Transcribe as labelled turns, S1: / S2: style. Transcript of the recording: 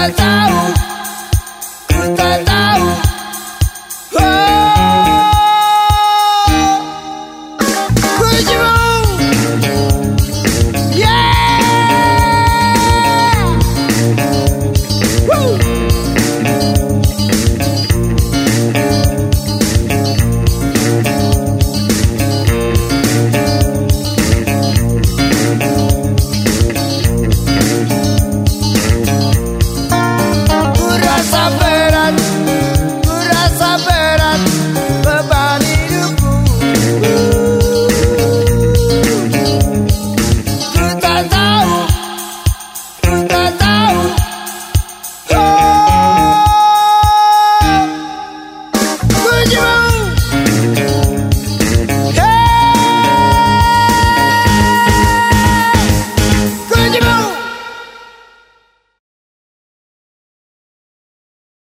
S1: falta.